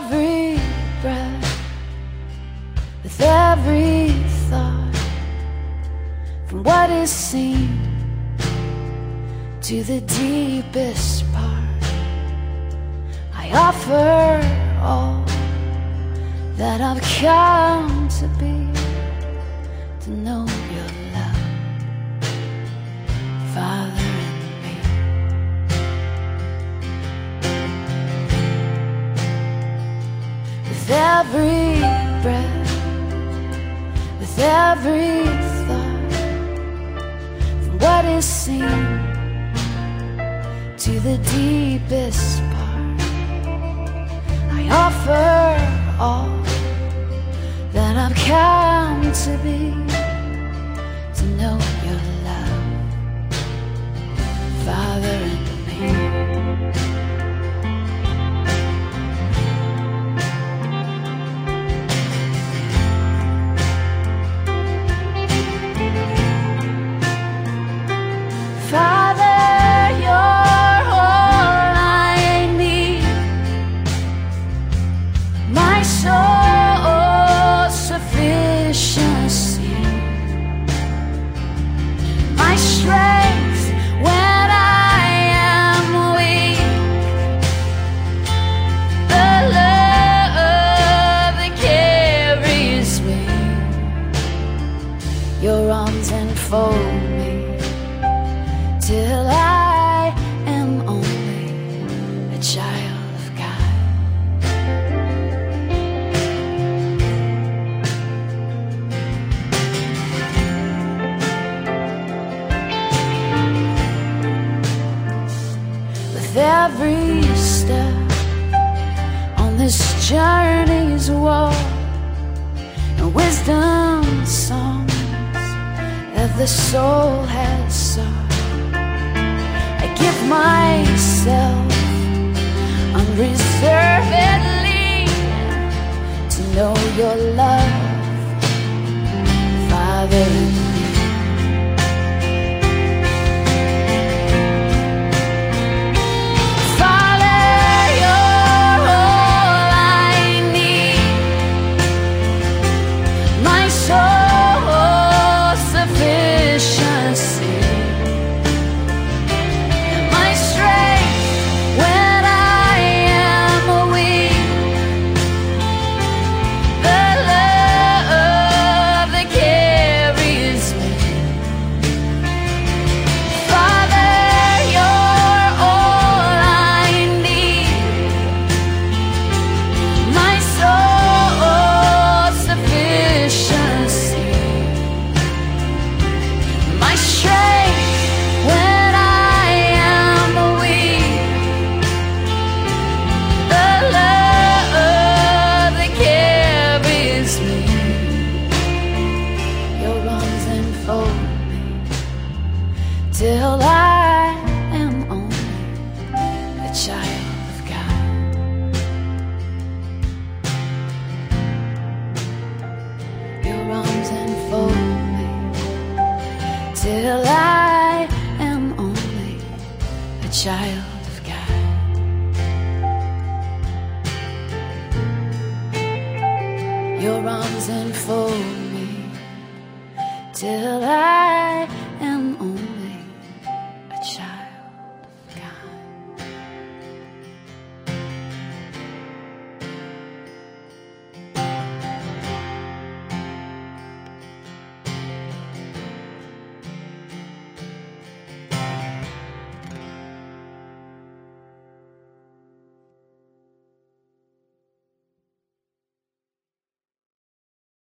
every breath, with every thought, from what is seen to the deepest part, I offer all that I've come to be, to know every breath, with every thought, from what is seen to the deepest part, I offer all that I've come to be, Arms enfold me till I am only a child of God. With every step on this journey's walk the soul has sought. I give myself unreservedly to know your love, Father. Till I am only a child of God. Your arms enfold me till I am only a child of God. Your arms enfold me till I